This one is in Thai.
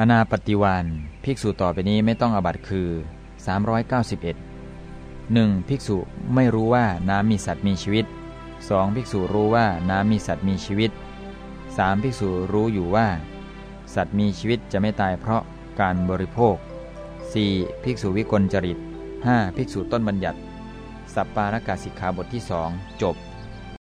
อนาปฏิวานภิกษุต่อไปนี้ไม่ต้องอบัตคือ 391 1. ภิกษุไม่รู้ว่าน้ำมีสัตว์มีชีวิต 2. ภิกษุรู้ว่าน้ำมีสัตว์มีชีวิต 3. ภิกษุรู้อยู่ว่า สัตว์มีชีวิตจะไม่ตายเพราะการบริโภค 4. ภิกษุวิกลจริต 5. ภิกษุต้นบัญญัติ สัปปารกาสิกขาบทที่สองจบ